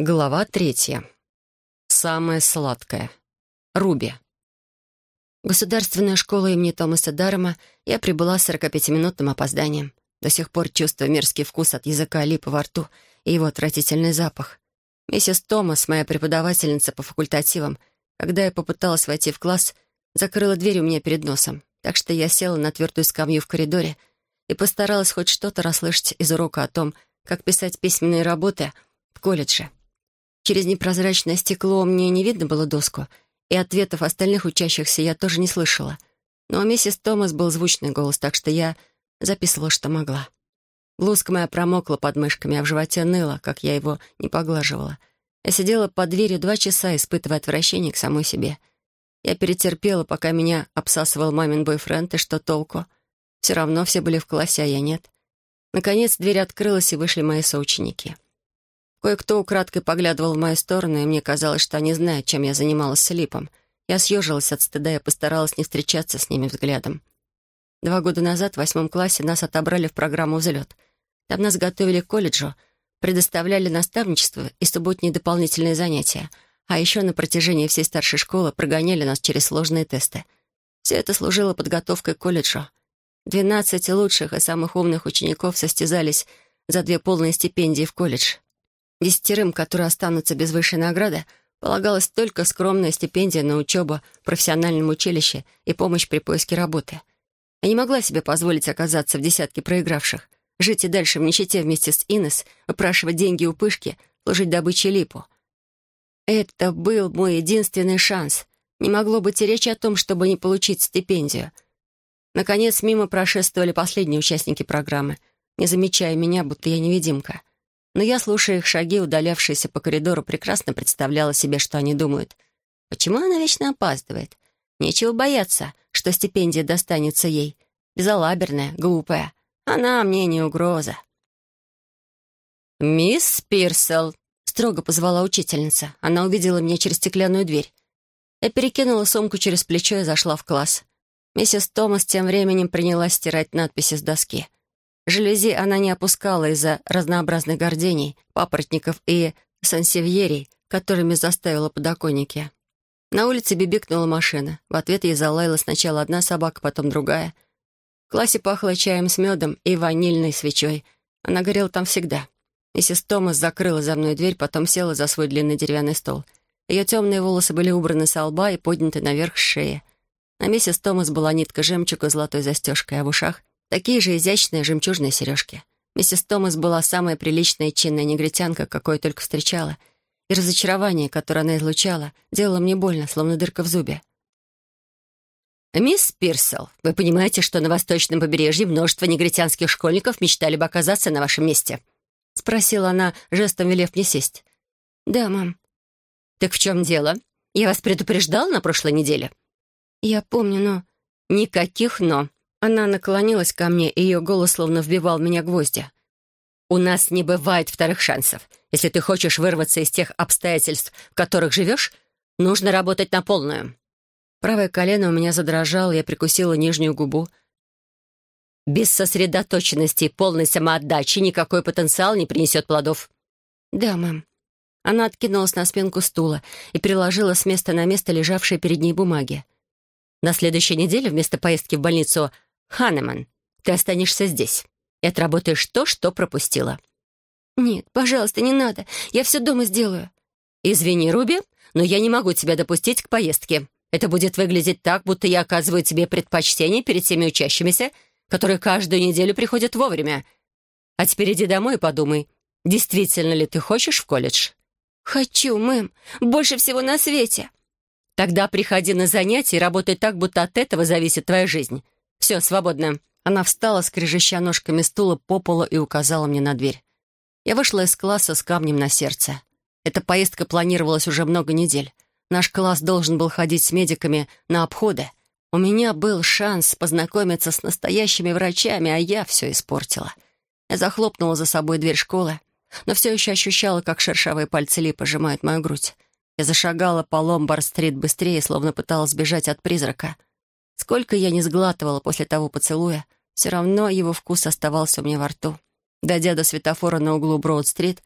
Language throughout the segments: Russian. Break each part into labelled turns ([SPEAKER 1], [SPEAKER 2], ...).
[SPEAKER 1] Глава третья. Самое сладкое. Руби. В государственную школу имени Томаса Дарома я прибыла с 45-минутным опозданием. До сих пор чувствую мерзкий вкус от языка липа во рту и его отвратительный запах. Миссис Томас, моя преподавательница по факультативам, когда я попыталась войти в класс, закрыла дверь у меня перед носом, так что я села на твердую скамью в коридоре и постаралась хоть что-то расслышать из урока о том, как писать письменные работы в колледже. Через непрозрачное стекло мне не видно было доску, и ответов остальных учащихся я тоже не слышала. Но у миссис Томас был звучный голос, так что я записывала, что могла. Блузка моя промокла под мышками, а в животе ныла, как я его не поглаживала. Я сидела под дверью два часа, испытывая отвращение к самой себе. Я перетерпела, пока меня обсасывал мамин бойфренд, и что толку? Все равно все были в классе, а я нет. Наконец дверь открылась, и вышли мои соученики. Кое-кто украдкой поглядывал в мою сторону, и мне казалось, что они знают, чем я занималась с Липом. Я съежилась от стыда и постаралась не встречаться с ними взглядом. Два года назад, в восьмом классе, нас отобрали в программу «Взлет». Там нас готовили к колледжу, предоставляли наставничество и субботние дополнительные занятия, а еще на протяжении всей старшей школы прогоняли нас через сложные тесты. Все это служило подготовкой к колледжу. Двенадцать лучших и самых умных учеников состязались за две полные стипендии в колледж. Десятерым, которые останутся без высшей награды, полагалась только скромная стипендия на учебу в профессиональном училище и помощь при поиске работы. Я не могла себе позволить оказаться в десятке проигравших, жить и дальше в нищете вместе с Инес, выпрашивать деньги у пышки, служить добычей липу. Это был мой единственный шанс. Не могло быть и речи о том, чтобы не получить стипендию. Наконец, мимо прошествовали последние участники программы, не замечая меня, будто я невидимка. Но я, слушая их шаги, удалявшиеся по коридору, прекрасно представляла себе, что они думают. Почему она вечно опаздывает? Нечего бояться, что стипендия достанется ей. Безалаберная, глупая. Она мне не угроза. «Мисс Пирсел», — строго позвала учительница. Она увидела меня через стеклянную дверь. Я перекинула сумку через плечо и зашла в класс. Миссис Томас тем временем принялась стирать надписи с доски. Жалюзи она не опускала из-за разнообразных гордений, папоротников и сансевьерий, которыми заставила подоконники. На улице бибикнула машина. В ответ ей залаяла сначала одна собака, потом другая. В классе пахло чаем с медом и ванильной свечой. Она горела там всегда. Миссис Томас закрыла за мной дверь, потом села за свой длинный деревянный стол. Ее темные волосы были убраны со лба и подняты наверх шеи. На миссис Томас была нитка жемчуга с золотой застежкой, а в ушах Такие же изящные жемчужные сережки. Миссис Томас была самая приличная и чинная негритянка, какую только встречала. И разочарование, которое она излучала, делало мне больно, словно дырка в зубе. «Мисс Пирсел, вы понимаете, что на восточном побережье множество негритянских школьников мечтали бы оказаться на вашем месте?» — спросила она, жестом велев мне сесть. «Да, мам». «Так в чем дело? Я вас предупреждала на прошлой неделе?» «Я помню, но...» «Никаких «но». Она наклонилась ко мне, и ее голос словно вбивал меня гвозди. «У нас не бывает вторых шансов. Если ты хочешь вырваться из тех обстоятельств, в которых живешь, нужно работать на полную». Правое колено у меня задрожало, я прикусила нижнюю губу. «Без сосредоточенности и полной самоотдачи никакой потенциал не принесет плодов». «Да, мэм». Она откинулась на спинку стула и переложила с места на место лежавшие перед ней бумаги. «На следующей неделе вместо поездки в больницу Ханеман, ты останешься здесь и отработаешь то, что пропустила».
[SPEAKER 2] «Нет, пожалуйста, не надо. Я все дома сделаю».
[SPEAKER 1] «Извини, Руби, но я не могу тебя допустить к поездке. Это будет выглядеть так, будто я оказываю тебе предпочтение перед теми учащимися, которые каждую неделю приходят вовремя. А теперь иди домой и подумай, действительно ли ты хочешь в колледж?»
[SPEAKER 2] «Хочу, мэм. Больше всего на свете».
[SPEAKER 1] «Тогда приходи на занятия и работай так, будто от этого зависит твоя жизнь. «Все, свободно». Она встала, скрежеща ножками стула по полу и указала мне на дверь. Я вышла из класса с камнем на сердце. Эта поездка планировалась уже много недель. Наш класс должен был ходить с медиками на обходы. У меня был шанс познакомиться с настоящими врачами, а я все испортила. Я захлопнула за собой дверь школы, но все еще ощущала, как шершавые пальцы Ли пожимают мою грудь. Я зашагала по Ломбард-стрит быстрее, словно пыталась сбежать от призрака — Сколько я не сглатывала после того поцелуя, все равно его вкус оставался у меня во рту. Дойдя до светофора на углу Броуд-стрит,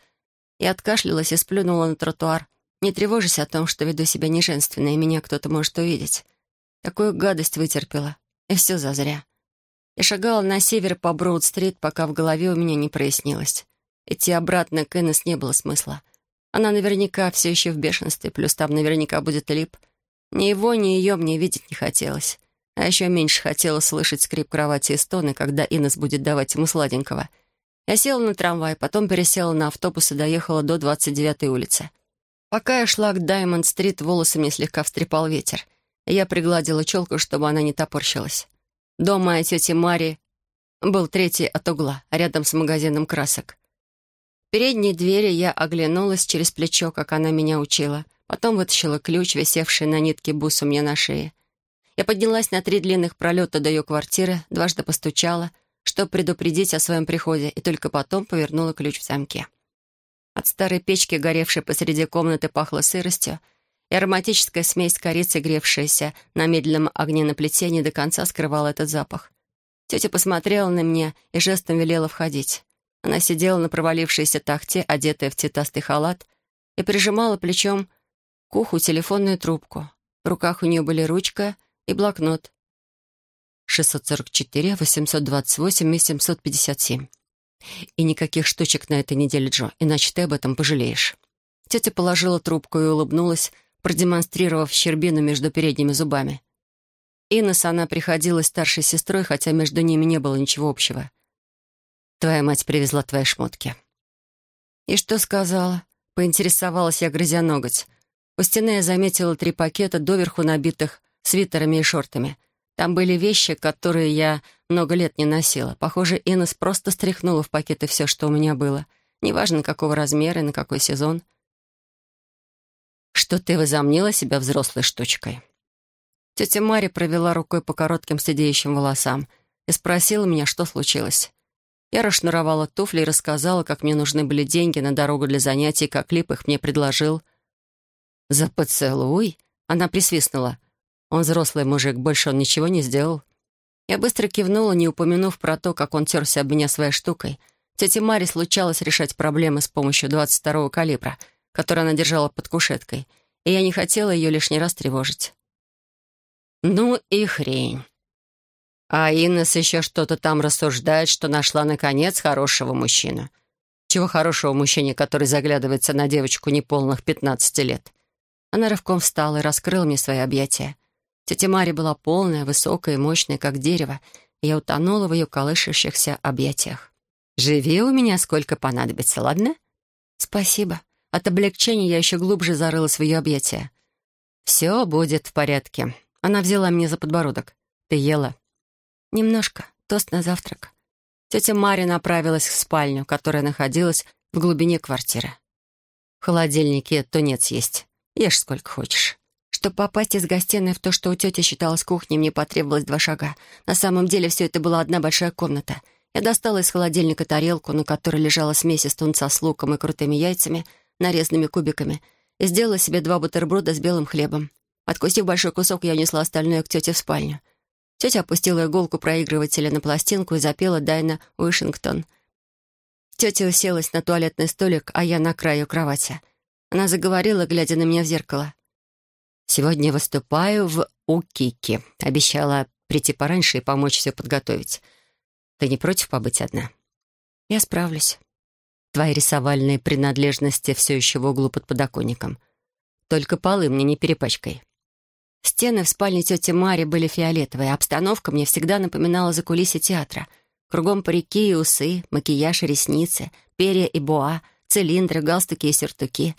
[SPEAKER 1] Я откашлялась и сплюнула на тротуар, не тревожась о том, что веду себя неженственно, и меня кто-то может увидеть. Такую гадость вытерпела, и все зазря. Я шагала на север по Броуд-стрит, пока в голове у меня не прояснилось. Идти обратно к Эннес не было смысла. Она наверняка все еще в бешенстве, плюс там наверняка будет Лип. Ни его, ни ее мне видеть не хотелось. А еще меньше хотелось слышать скрип кровати и стоны, когда Инес будет давать ему сладенького. Я села на трамвай, потом пересела на автобус и доехала до 29-й улицы. Пока я шла к Даймонд-стрит, волосы мне слегка встрепал ветер. Я пригладила челку, чтобы она не топорщилась. Дом моей тети Мари был третий от угла, рядом с магазином красок. В передней двери я оглянулась через плечо, как она меня учила. Потом вытащила ключ, висевший на нитке бус у меня на шее. Я поднялась на три длинных пролета до ее квартиры, дважды постучала, чтобы предупредить о своем приходе, и только потом повернула ключ в замке. От старой печки, горевшей посреди комнаты, пахло сыростью, и ароматическая смесь корицы, гревшаяся на медленном огне на плите, не до конца скрывала этот запах. Тетя посмотрела на меня и жестом велела входить. Она сидела на провалившейся тахте, одетая в цветастый халат, и прижимала плечом к уху телефонную трубку. В руках у нее были ручка и блокнот. 644, 828 и 757. И никаких штучек на этой неделе, Джо, иначе ты об этом пожалеешь. Тетя положила трубку и улыбнулась, продемонстрировав щербину между передними зубами. Инес она приходилась старшей сестрой, хотя между ними не было ничего общего. «Твоя мать привезла твои шмотки». «И что сказала?» — поинтересовалась я, грызя ноготь. У стены я заметила три пакета, доверху набитых свитерами и шортами. Там были вещи, которые я много лет не носила. Похоже, Инес просто стряхнула в пакеты все, что у меня было. Неважно, какого размера и на какой сезон что ты возомнила себя взрослой штучкой». Тетя Мария провела рукой по коротким сидеющим волосам и спросила меня, что случилось. Я расшнуровала туфли и рассказала, как мне нужны были деньги на дорогу для занятий, как Лип их мне предложил. «За поцелуй?» Она присвистнула. «Он взрослый мужик, больше он ничего не сделал». Я быстро кивнула, не упомянув про то, как он терся об меня своей штукой. Тете Маре случалось решать проблемы с помощью 22-го калибра — которую она держала под кушеткой, и я не хотела ее лишний раз тревожить. «Ну и хрень. А Иннес еще что-то там рассуждает, что нашла, наконец, хорошего мужчину. Чего хорошего мужчине, который заглядывается на девочку неполных пятнадцати лет?» Она рывком встала и раскрыла мне свои объятия. Тетя Мария была полная, высокая и мощная, как дерево, я утонула в ее колышущихся объятиях. «Живи у меня сколько понадобится, ладно?» «Спасибо», от облегчения я еще глубже зарылась в ее объятия. «Все будет в порядке». Она взяла меня за подбородок. «Ты ела?» «Немножко. Тост на завтрак». Тетя Мария направилась в спальню, которая находилась в глубине квартиры. «В холодильнике тунец есть. Ешь сколько хочешь». Чтобы попасть из гостиной в то, что у тети считалось кухней, мне потребовалось два шага. На самом деле все это была одна большая комната. Я достала из холодильника тарелку, на которой лежала смесь из тунца с луком и крутыми яйцами — нарезанными кубиками, и сделала себе два бутерброда с белым хлебом. Откусив большой кусок, я унесла остальное к тете в спальню. Тетя опустила иголку проигрывателя на пластинку и запела Дайна Уишингтон. Тетя уселась на туалетный столик, а я на краю кровати. Она заговорила, глядя на меня в зеркало. «Сегодня выступаю в Укике. Обещала прийти пораньше и помочь все подготовить. Ты не против побыть одна?» «Я справлюсь». Твои рисовальные принадлежности все еще в углу под подоконником. Только полы мне не перепачкай. Стены в спальне тети Мари были фиолетовые, а обстановка мне всегда напоминала закулисье театра. Кругом парики и усы, макияж и ресницы, перья и боа, цилиндры, галстуки и сюртуки.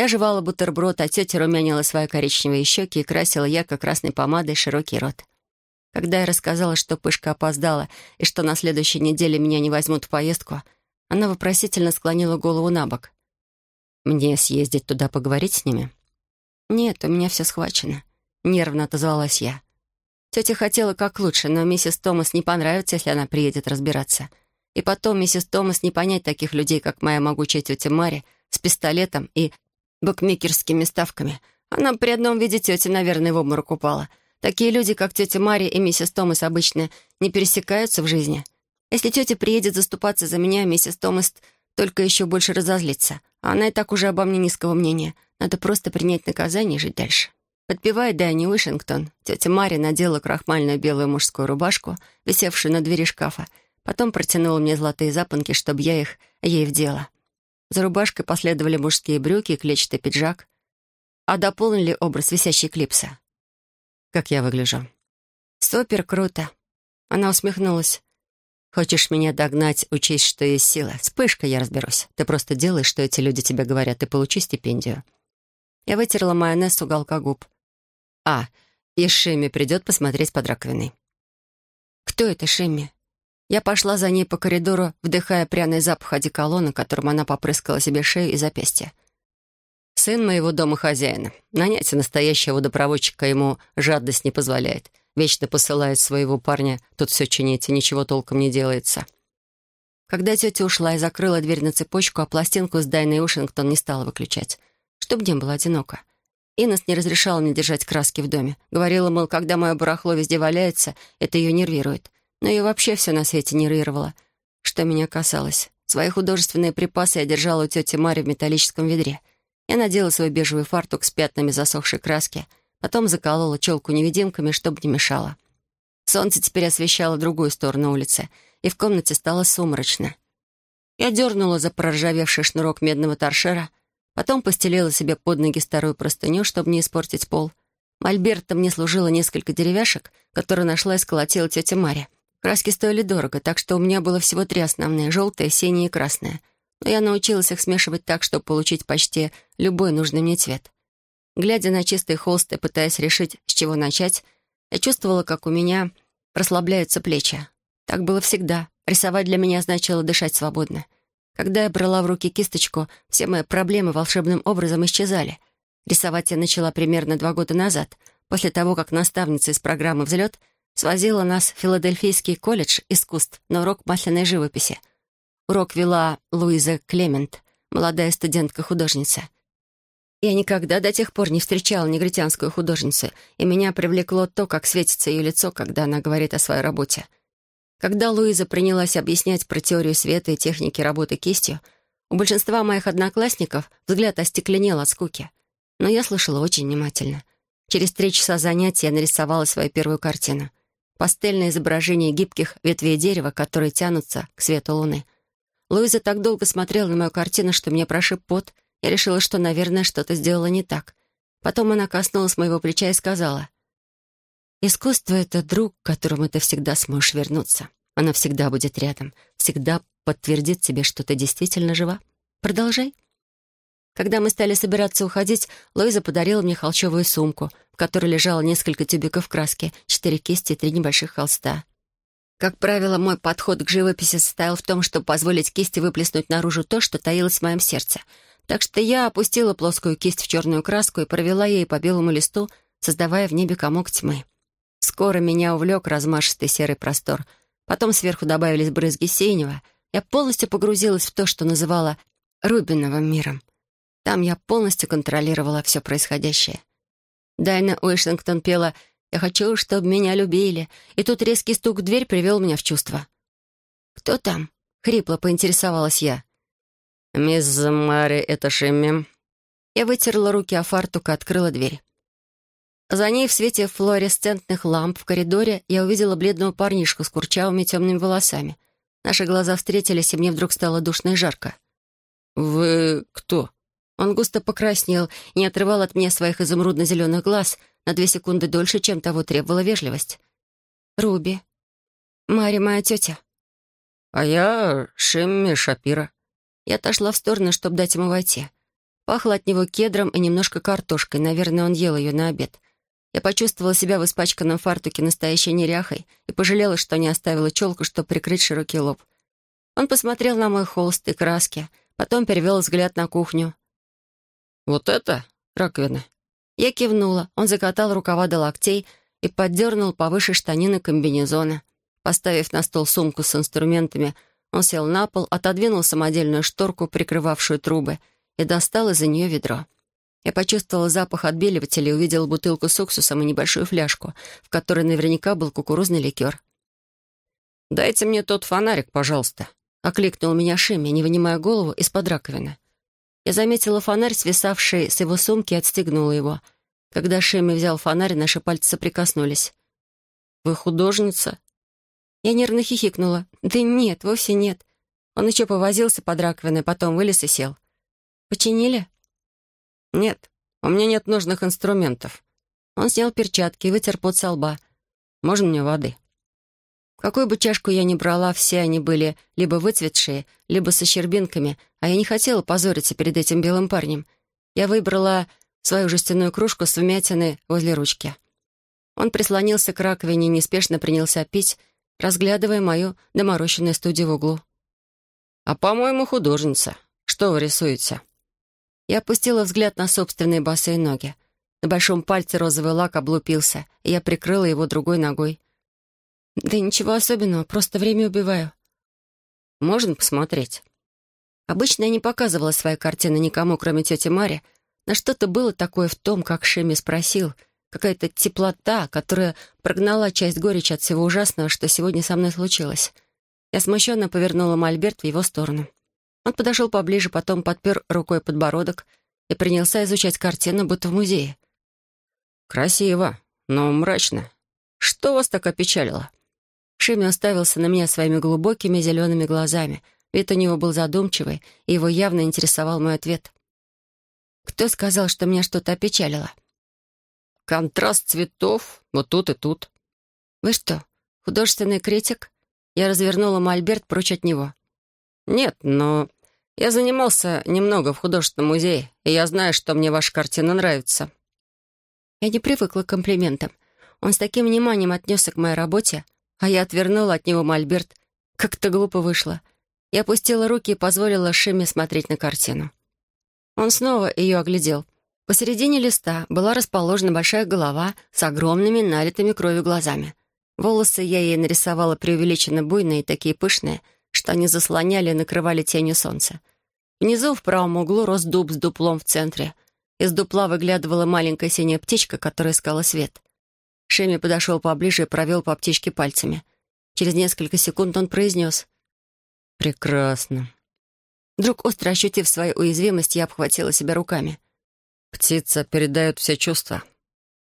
[SPEAKER 1] Я жевала бутерброд, а тетя румянила свои коричневые щеки и красила ярко-красной помадой широкий рот. Когда я рассказала, что Пышка опоздала и что на следующей неделе меня не возьмут в поездку — она вопросительно склонила голову на бок. «Мне съездить туда поговорить с ними?» «Нет, у меня все схвачено», — нервно отозвалась я. Тетя хотела как лучше, но миссис Томас не понравится, если она приедет разбираться. И потом миссис Томас не понять таких людей, как моя могучая тетя Мари, с пистолетом и букмекерскими ставками. Она при одном виде тети, наверное, в обморок упала. Такие люди, как тетя Мари и миссис Томас, обычно не пересекаются в жизни — если тетя приедет заступаться за меня, миссис Томас только еще больше разозлиться. А она и так уже обо мне низкого мнения. Надо просто принять наказание и жить дальше. Подпевая Дайни Уишингтон, тетя Мария надела крахмальную белую мужскую рубашку, висевшую на двери шкафа, потом протянула мне золотые запонки, чтобы я их ей вдела. За рубашкой последовали мужские брюки и клетчатый пиджак, а дополнили образ висящей клипса. Как я выгляжу? Супер круто. Она усмехнулась. Хочешь меня догнать, учесть, что есть сила. Вспышка, я разберусь. Ты просто делаешь, что эти люди тебе говорят, и получи стипендию. Я вытерла майонез с уголка губ. А, и Шимми придет посмотреть под раковиной. Кто это Шимми? Я пошла за ней по коридору, вдыхая пряный запах одеколона, которым она попрыскала себе шею и запястье. Сын моего дома хозяина. Нанять настоящего водопроводчика ему жадность не позволяет. Вечно посылает своего парня тут все чинить, и ничего толком не делается. Когда тетя ушла и закрыла дверь на цепочку, а пластинку с Дайной Ушингтон не стала выключать, чтобы не было одиноко. Инес не разрешала мне держать краски в доме. Говорила, мол, когда мое барахло везде валяется, это ее нервирует. Но ее вообще все на свете нервировало. Что меня касалось. Свои художественные припасы я держала у тети Мари в металлическом ведре. Я надела свой бежевый фартук с пятнами засохшей краски, потом заколола челку невидимками, чтобы не мешало. Солнце теперь освещало другую сторону улицы, и в комнате стало сумрачно. Я дернула за проржавевший шнурок медного торшера — Потом постелила себе под ноги старую простыню, чтобы не испортить пол. Мольбертом мне служило несколько деревяшек, которые нашла и сколотила тетя Мария. Краски стоили дорого, так что у меня было всего три основные — желтая, синяя и красная. Но я научилась их смешивать так, чтобы получить почти любой нужный мне цвет. Глядя на чистый холст и пытаясь решить, с чего начать, я чувствовала, как у меня расслабляются плечи. Так было всегда. Рисовать для меня значило дышать свободно — когда я брала в руки кисточку, все мои проблемы волшебным образом исчезали. Рисовать я начала примерно два года назад, после того, как наставница из программы «Взлет» свозила нас в Филадельфийский колледж искусств на урок масляной живописи. Урок вела Луиза Клемент, молодая студентка-художница. Я никогда до тех пор не встречала негритянскую художницу, и меня привлекло то, как светится ее лицо, когда она говорит о своей работе — когда Луиза принялась объяснять про теорию света и техники работы кистью, у большинства моих одноклассников взгляд остекленел от скуки. Но я слушала очень внимательно. Через три часа занятия я нарисовала свою первую картину. Пастельное изображение гибких ветвей дерева, которые тянутся к свету луны. Луиза так долго смотрела на мою картину, что мне прошиб пот. Я решила, что, наверное, что-то сделала не так. Потом она коснулась моего плеча и сказала — Искусство — это друг, к которому ты всегда сможешь вернуться. Она всегда будет рядом, всегда подтвердит тебе, что ты действительно жива. Продолжай. Когда мы стали собираться уходить, Луиза подарила мне холчевую сумку, которой лежало несколько тюбиков краски, четыре кисти и три небольших холста. Как правило, мой подход к живописи состоял в том, чтобы позволить кисти выплеснуть наружу то, что таилось в моем сердце. Так что я опустила плоскую кисть в черную краску и провела ей по белому листу, создавая в небе комок тьмы. Скоро меня увлек размашистый серый простор. Потом сверху добавились брызги синего. Я полностью погрузилась в то, что называла Рубиновым миром. Там я полностью контролировала все происходящее. Дайна Уэшингтон пела «Я хочу, чтобы меня любили», и тут резкий стук в дверь привел меня в чувство. «Кто там?» — хрипло поинтересовалась я. «Мисс Мари, это Шимми». Я вытерла руки о фартук и открыла дверь. За ней в свете флуоресцентных ламп в коридоре я увидела бледного парнишку с курчавыми темными волосами. Наши глаза встретились, и мне вдруг стало душно и жарко. «Вы кто?» Он густо покраснел и не отрывал от меня своих изумрудно-зеленых глаз на две секунды дольше, чем того требовала вежливость. «Руби. Мари моя тетя».
[SPEAKER 3] «А я Шимми Шапира».
[SPEAKER 1] Я отошла в сторону, чтобы дать ему войти. Пахло от него кедром и немножко картошкой. Наверное, он ел ее на обед. Я почувствовала себя в испачканном фартуке настоящей неряхой и пожалела, что не оставила челку, чтобы прикрыть широкий лоб. Он посмотрел на мой холст и краски, потом перевел взгляд на кухню.
[SPEAKER 3] «Вот это раковина?»
[SPEAKER 1] Я кивнула. Он закатал рукава до локтей и поддернул повыше штанины комбинезона. Поставив на стол сумку с инструментами, он сел на пол, отодвинул самодельную шторку, прикрывавшую трубы, и достал из-за нее ведро. Я почувствовала запах отбеливателя и увидела бутылку с уксусом и небольшую фляжку, в которой наверняка был кукурузный ликер.
[SPEAKER 3] «Дайте мне тот фонарик, пожалуйста».
[SPEAKER 1] — окликнул меня Шимми, не вынимая голову из-под раковины. Я заметила фонарь, свисавший с его сумки, и отстегнула его. Когда Шимми взял фонарь, наши пальцы соприкоснулись. «Вы художница?» Я нервно хихикнула. «Да нет, вовсе нет». Он еще повозился под раковиной, потом вылез и сел. «Починили?» «Нет, у меня нет нужных инструментов». Он снял перчатки и вытер пот со лба. «Можно мне воды?» Какую бы чашку я ни брала, все они были либо выцветшие, либо со щербинками, а я не хотела позориться перед этим белым парнем. Я выбрала свою жестяную кружку с вмятиной возле ручки. Он прислонился к раковине и неспешно принялся пить, разглядывая мою доморощенную студию в углу. «А, по-моему, художница. Что вы рисуете?» Я опустила взгляд на собственные босые ноги. На большом пальце розовый лак облупился, и я прикрыла его другой ногой. «Да ничего особенного, просто время убиваю». «Можно посмотреть?» Обычно я не показывала свои картины никому, кроме тети Мари, но что-то было такое в том, как Шеми спросил, какая-то теплота, которая прогнала часть горечи от всего ужасного, что сегодня со мной случилось. Я смущенно повернула мольберт в его сторону. Он подошел поближе, потом подпер рукой подбородок и принялся изучать картину, будто в музее. «Красиво, но мрачно. Что вас так опечалило?» Шими уставился на меня своими глубокими зелеными глазами. Вид у него был задумчивый, и его явно интересовал мой ответ. «Кто сказал, что меня что-то опечалило?» «Контраст цветов вот тут и тут». «Вы что, художественный критик?» Я развернула мольберт прочь от него. «Нет, но я занимался немного в художественном музее, и я знаю, что мне ваша картина нравится». Я не привыкла к комплиментам. Он с таким вниманием отнесся к моей работе, а я отвернула от него мольберт. Как-то глупо вышло. Я опустила руки и позволила Шиме смотреть на картину. Он снова ее оглядел. Посередине листа была расположена большая голова с огромными налитыми кровью глазами. Волосы я ей нарисовала преувеличенно буйные такие пышные, что они заслоняли и накрывали тенью солнца. Внизу в правом углу рос дуб с дуплом в центре. Из дупла выглядывала маленькая синяя птичка, которая искала свет. Шеми подошел поближе и провел по птичке пальцами. Через несколько секунд он произнес. «Прекрасно». Вдруг, остро ощутив свою уязвимость, я обхватила себя руками. «Птица передает все чувства».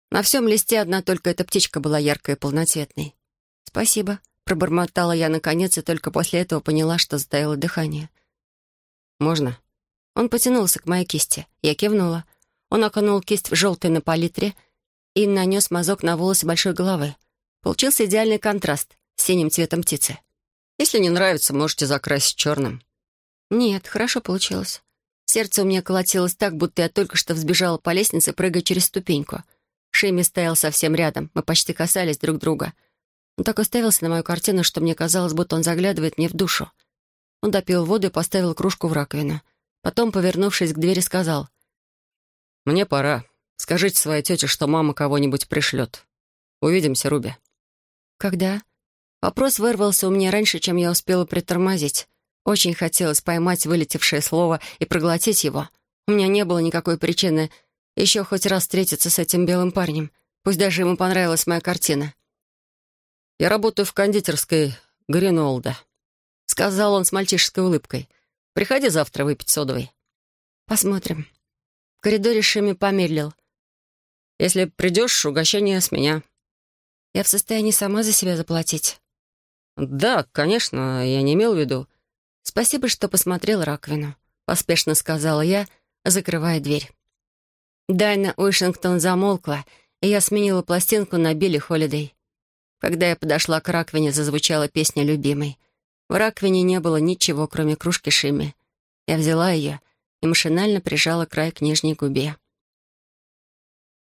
[SPEAKER 1] На всем листе одна только эта птичка была яркой и полноцветной. «Спасибо», — пробормотала я наконец, и только после этого поняла, что затаило дыхание. «Можно?» Он потянулся к моей кисти. Я кивнула. Он окунул кисть в желтый на палитре — и нанес мазок на волосы большой головы. Получился идеальный контраст с синим цветом птицы. Если не нравится, можете закрасить черным. Нет, хорошо получилось. Сердце у меня колотилось так, будто я только что взбежала по лестнице, прыгая через ступеньку. Шейми стоял совсем рядом, мы почти касались друг друга. Он так уставился на мою картину, что мне казалось, будто он заглядывает мне в душу. Он допил воду и поставил кружку в раковину. Потом, повернувшись к двери, сказал. «Мне пора. Скажите своей тете, что мама кого-нибудь пришлет. Увидимся, Руби». «Когда?» Вопрос вырвался у меня раньше, чем я успела притормозить. Очень хотелось поймать вылетевшее слово и проглотить его. У меня не было никакой причины еще хоть раз встретиться с этим белым парнем. Пусть даже ему понравилась моя картина. «Я работаю в кондитерской Гринолда», — сказал он с мальчишеской улыбкой. «Приходи завтра выпить содовой». «Посмотрим». В коридоре Шими помедлил. Если придешь, угощение с меня». «Я в состоянии сама за себя заплатить?» «Да, конечно, я не имел в виду». «Спасибо, что посмотрел раковину», — поспешно сказала я, закрывая дверь. Дайна Уишингтон замолкла, и я сменила пластинку на Билли Холидей. Когда я подошла к раковине, зазвучала песня любимой. В раковине не было ничего, кроме кружки Шими. Я взяла ее и машинально прижала край к нижней губе.